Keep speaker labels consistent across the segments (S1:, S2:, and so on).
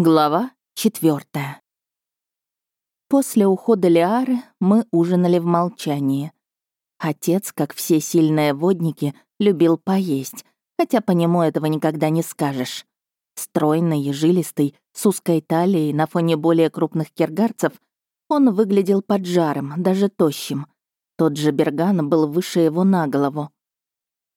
S1: Глава четвертая. После ухода Лиары мы ужинали в молчании. Отец, как все сильные водники, любил поесть, хотя по нему этого никогда не скажешь. Стройный и жилистый, с узкой талией на фоне более крупных киргарцев, он выглядел поджаром, даже тощим. Тот же Берган был выше его на голову.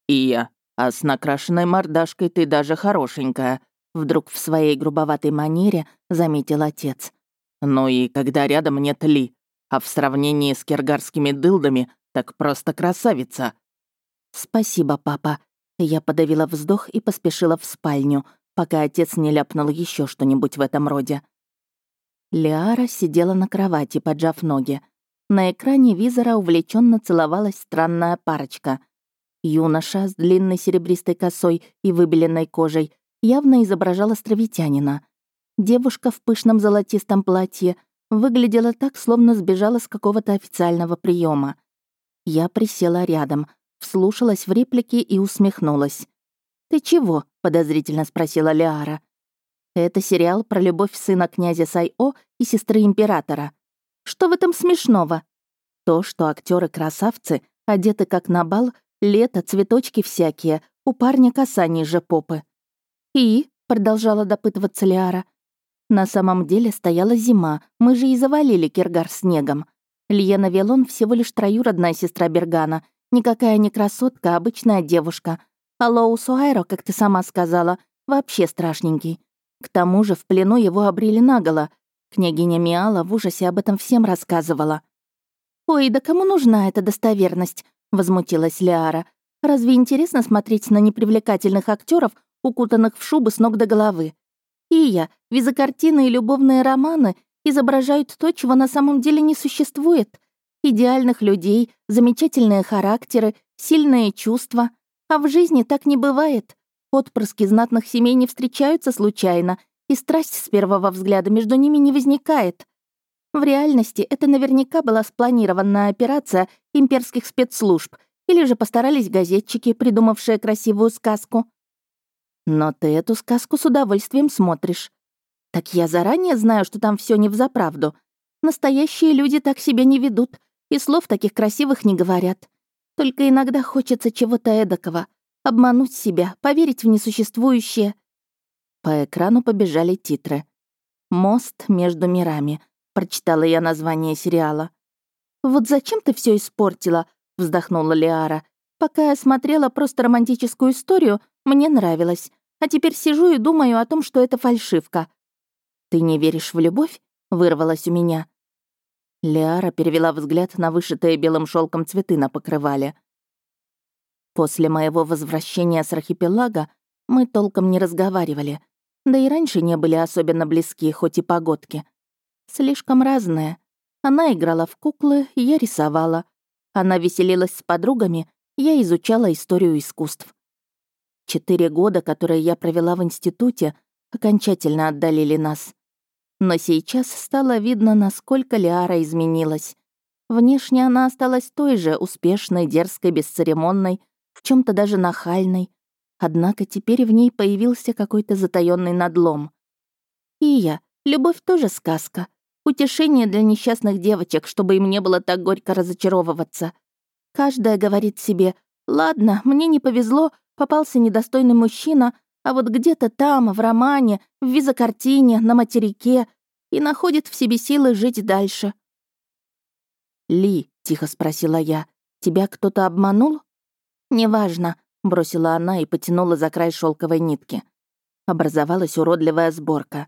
S2: «Ия, а с накрашенной мордашкой ты даже хорошенькая», Вдруг в своей грубоватой манере заметил отец. «Ну и когда рядом нет Ли, а в сравнении с киргарскими дылдами так просто красавица».
S1: «Спасибо, папа». Я подавила вздох и поспешила в спальню, пока отец не ляпнул еще что-нибудь в этом роде. Лиара сидела на кровати, поджав ноги. На экране визора увлеченно целовалась странная парочка. Юноша с длинной серебристой косой и выбеленной кожей явно изображал островитянина. Девушка в пышном золотистом платье выглядела так, словно сбежала с какого-то официального приема. Я присела рядом, вслушалась в реплики и усмехнулась. «Ты чего?» — подозрительно спросила Лиара. «Это сериал про любовь сына князя Сайо и сестры императора. Что в этом смешного? То, что актеры красавцы одеты как на бал, лето, цветочки всякие, у парня коса ниже попы. «И?» — продолжала допытываться Лиара. «На самом деле стояла зима, мы же и завалили Киргар снегом. Льена Велон всего лишь троюродная сестра Бергана, никакая не красотка, а обычная девушка. А Лоу Суайро, как ты сама сказала, вообще страшненький. К тому же в плену его обрили наголо. Княгиня Миала в ужасе об этом всем рассказывала. «Ой, да кому нужна эта достоверность?» — возмутилась Лиара. «Разве интересно смотреть на непривлекательных актеров, укутанных в шубы с ног до головы. Ия, визокартины и любовные романы изображают то, чего на самом деле не существует. Идеальных людей, замечательные характеры, сильные чувства. А в жизни так не бывает. Отпрыски знатных семей не встречаются случайно, и страсть с первого взгляда между ними не возникает. В реальности это наверняка была спланированная операция имперских спецслужб, или же постарались газетчики, придумавшие красивую сказку. Но ты эту сказку с удовольствием смотришь. Так я заранее знаю, что там все не взаправду. Настоящие люди так себя не ведут и слов таких красивых не говорят. Только иногда хочется чего-то эдакого. Обмануть себя, поверить в несуществующее. По экрану побежали титры. «Мост между мирами», — прочитала я название сериала. «Вот зачем ты все испортила?» — вздохнула Лиара. «Пока я смотрела просто романтическую историю, мне нравилось. А теперь сижу и думаю о том, что это фальшивка. «Ты не веришь в любовь?» — вырвалась у меня. Лиара перевела взгляд на вышитые белым шелком цветы на покрывале. После моего возвращения с архипелага мы толком не разговаривали, да и раньше не были особенно близки, хоть и погодки. Слишком разные. Она играла в куклы, я рисовала. Она веселилась с подругами, я изучала историю искусств. Четыре года, которые я провела в институте, окончательно отдалили нас. Но сейчас стало видно, насколько Лиара изменилась. Внешне она осталась той же, успешной, дерзкой, бесцеремонной, в чем то даже нахальной. Однако теперь в ней появился какой-то затаённый надлом. И я. Любовь тоже сказка. Утешение для несчастных девочек, чтобы им не было так горько разочаровываться. Каждая говорит себе, «Ладно, мне не повезло, попался недостойный мужчина, а вот где-то там, в романе, в визокартине, на материке, и находит в себе силы жить дальше. «Ли», — тихо спросила я, — «тебя кто-то обманул?» «Неважно», — бросила она и потянула за край шелковой нитки. Образовалась уродливая сборка.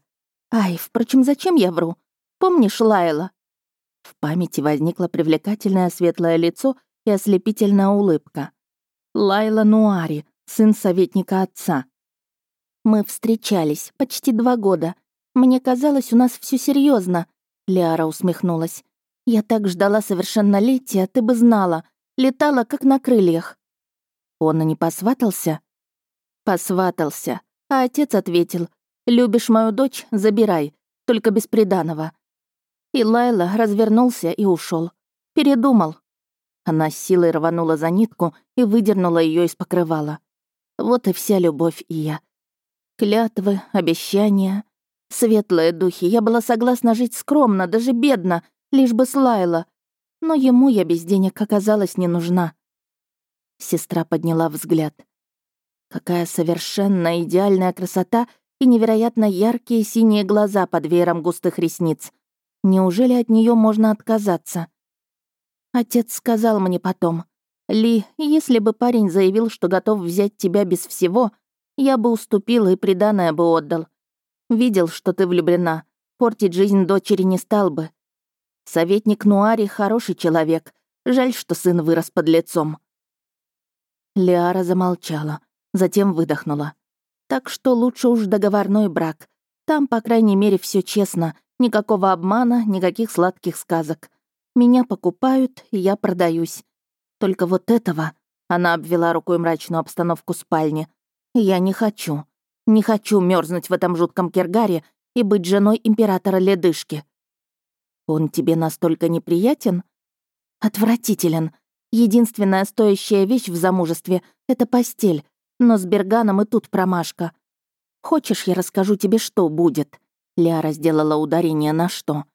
S1: «Ай, впрочем, зачем я вру? Помнишь Лайла?» В памяти возникло привлекательное светлое лицо и ослепительная улыбка. Лайла Нуари, сын советника отца. Мы встречались почти два года. Мне казалось, у нас все серьезно. Лиара усмехнулась. Я так ждала совершеннолетия, ты бы знала. Летала, как на крыльях. Он и не посватался? Посватался. А отец ответил, «Любишь мою дочь? Забирай, только без приданого». И Лайла развернулся и ушел. Передумал. Она с силой рванула за нитку и выдернула ее из покрывала. Вот и вся любовь и я. Клятвы, обещания. Светлые духи, я была согласна жить скромно, даже бедно, лишь бы слаяла. Но ему я без денег оказалась не нужна. Сестра подняла взгляд. Какая совершенно идеальная красота и невероятно яркие синие глаза под веером густых ресниц. Неужели от нее можно отказаться? Отец сказал мне потом, «Ли, если бы парень заявил, что готов взять тебя без всего, я бы уступил и приданое бы отдал. Видел, что ты влюблена. Портить жизнь дочери не стал бы. Советник Нуари хороший человек. Жаль, что сын вырос под лицом. Лиара замолчала, затем выдохнула. Так что лучше уж договорной брак. Там, по крайней мере, все честно. Никакого обмана, никаких сладких сказок. Меня покупают, и я продаюсь. Только вот этого, она обвела рукой мрачную обстановку спальни, я не хочу. Не хочу мерзнуть в этом жутком киргаре и быть женой императора Ледышки. Он тебе настолько неприятен? Отвратителен. Единственная стоящая вещь в замужестве — это постель, но с Берганом и тут промашка. Хочешь, я расскажу тебе, что будет?» Ляра сделала ударение на что.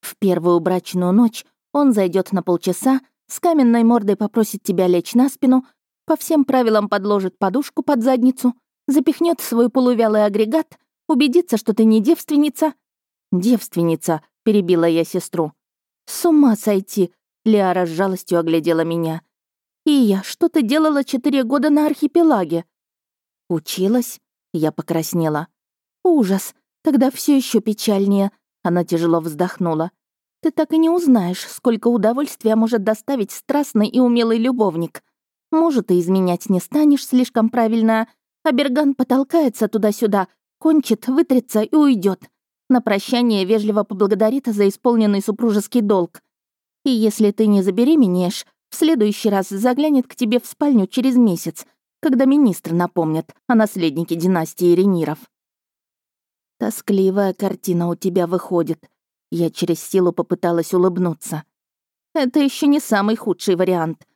S1: «В первую брачную ночь он зайдет на полчаса, с каменной мордой попросит тебя лечь на спину, по всем правилам подложит подушку под задницу, запихнет свой полувялый агрегат, убедится, что ты не девственница. «Девственница», — перебила я сестру. «С ума сойти», — Лиара с жалостью оглядела меня. «И я, что ты делала четыре года на архипелаге?» «Училась?» — я покраснела. «Ужас, тогда все еще печальнее», — она тяжело вздохнула. «Ты так и не узнаешь, сколько удовольствия может доставить страстный и умелый любовник. Может, и изменять не станешь слишком правильно, а Берган потолкается туда-сюда, кончит, вытрется и уйдет. На прощание вежливо поблагодарит за исполненный супружеский долг. И если ты не забеременеешь, в следующий раз заглянет к тебе в спальню через месяц, когда министр напомнит о наследнике династии Рениров. Тоскливая картина у тебя выходит. Я через силу попыталась улыбнуться. Это еще не самый худший вариант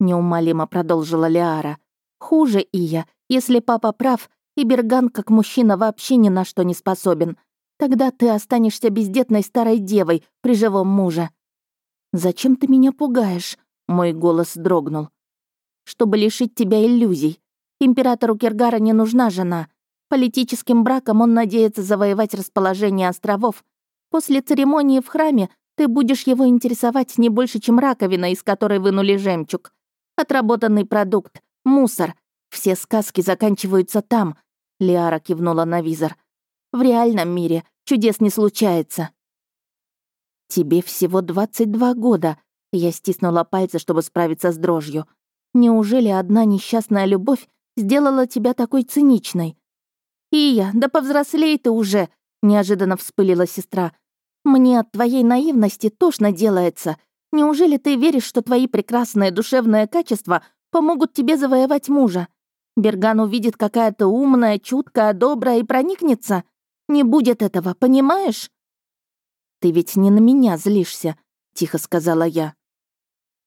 S1: неумолимо продолжила Лиара. Хуже Ия, если папа прав, и Берган как мужчина вообще ни на что не способен. Тогда ты останешься бездетной старой девой при живом муже. Зачем ты меня пугаешь? Мой голос дрогнул. Чтобы лишить тебя иллюзий. Императору Киргара не нужна жена. Политическим браком он надеется завоевать расположение островов. После церемонии в храме ты будешь его интересовать не больше, чем раковина, из которой вынули жемчуг. Отработанный продукт, мусор. Все сказки заканчиваются там», — Лиара кивнула на визор. «В реальном мире чудес не случается». «Тебе всего 22 года», — я стиснула пальцы, чтобы справиться с дрожью. «Неужели одна несчастная любовь сделала тебя такой циничной?» «Ия, да повзрослей ты уже!» — неожиданно вспылила сестра. «Мне от твоей наивности тошно делается. Неужели ты веришь, что твои прекрасные душевные качества помогут тебе завоевать мужа? Берган увидит какая-то умная, чуткая, добрая и проникнется? Не будет этого, понимаешь? Ты ведь не на меня злишься, тихо сказала я.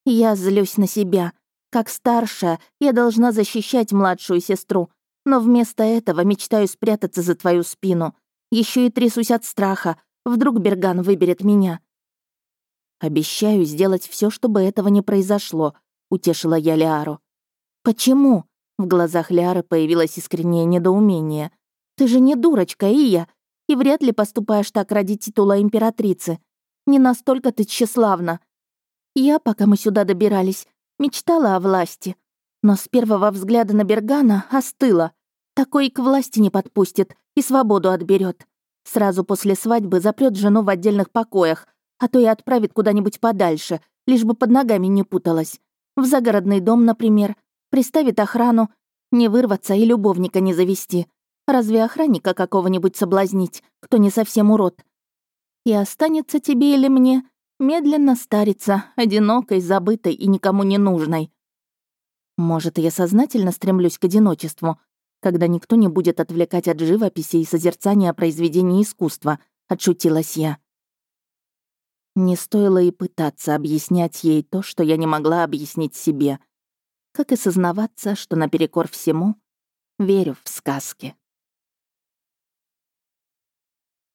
S1: Я злюсь на себя. Как старшая, я должна защищать младшую сестру, но вместо этого мечтаю спрятаться за твою спину. Еще и трясусь от страха. Вдруг Берган выберет меня. «Обещаю сделать все, чтобы этого не произошло», — утешила я Лиару. «Почему?» — в глазах Лиары появилось искреннее недоумение. «Ты же не дурочка, Ия, и вряд ли поступаешь так ради титула императрицы. Не настолько ты тщеславна. Я, пока мы сюда добирались, мечтала о власти, но с первого взгляда на Бергана остыла. Такой к власти не подпустит и свободу отберет. Сразу после свадьбы запрет жену в отдельных покоях, а то и отправит куда-нибудь подальше, лишь бы под ногами не путалась. В загородный дом, например. Приставит охрану. Не вырваться и любовника не завести. Разве охранника какого-нибудь соблазнить, кто не совсем урод? И останется тебе или мне медленно стариться, одинокой, забытой и никому не нужной. Может, я сознательно стремлюсь к одиночеству, когда никто не будет отвлекать от живописи и созерцания произведений искусства, отшутилась я. Не стоило и пытаться объяснять ей то, что я не могла объяснить себе. Как и сознаваться, что наперекор всему верю в сказки.